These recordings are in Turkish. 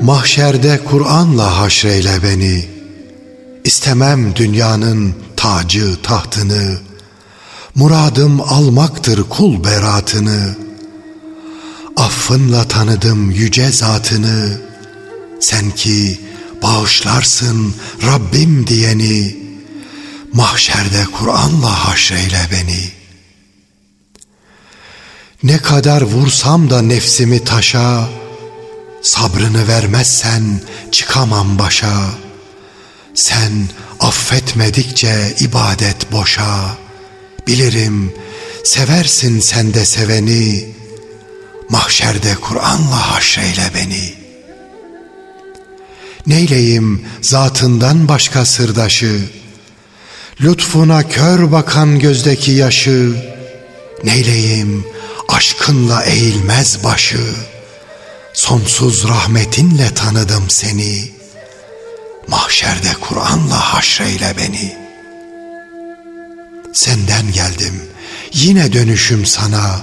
Mahşerde Kur'an'la haşreyle beni. İstemem dünyanın tacı tahtını. Muradım almaktır kul beratını. Affınla tanıdım yüce zatını. Sen ki bağışlarsın Rabbim diyeni. Mahşerde Kur'an'la haşreyle beni. Ne kadar vursam da nefsimi taşa, Sabrını vermezsen çıkamam başa. Sen affetmedikçe ibadet boşa. Bilirim seversin sen de seveni. Mahşerde Kur'an'la haşreyle beni. Neyleyim zatından başka sırdaşı. Lütfuna kör bakan gözdeki yaşı. Neyleyim aşkınla eğilmez başı.'' Sonsuz rahmetinle tanıdım seni. Mahşerde Kur'an'la haşreyle beni. Senden geldim, yine dönüşüm sana.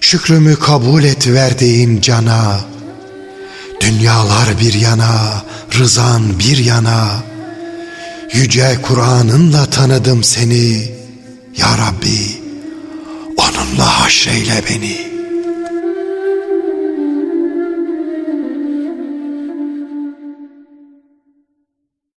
Şükrümü kabul et verdiğin cana. Dünyalar bir yana, rızan bir yana. Yüce Kur'an'ınla tanıdım seni. Ya Rabbi, onunla haşreyle beni.''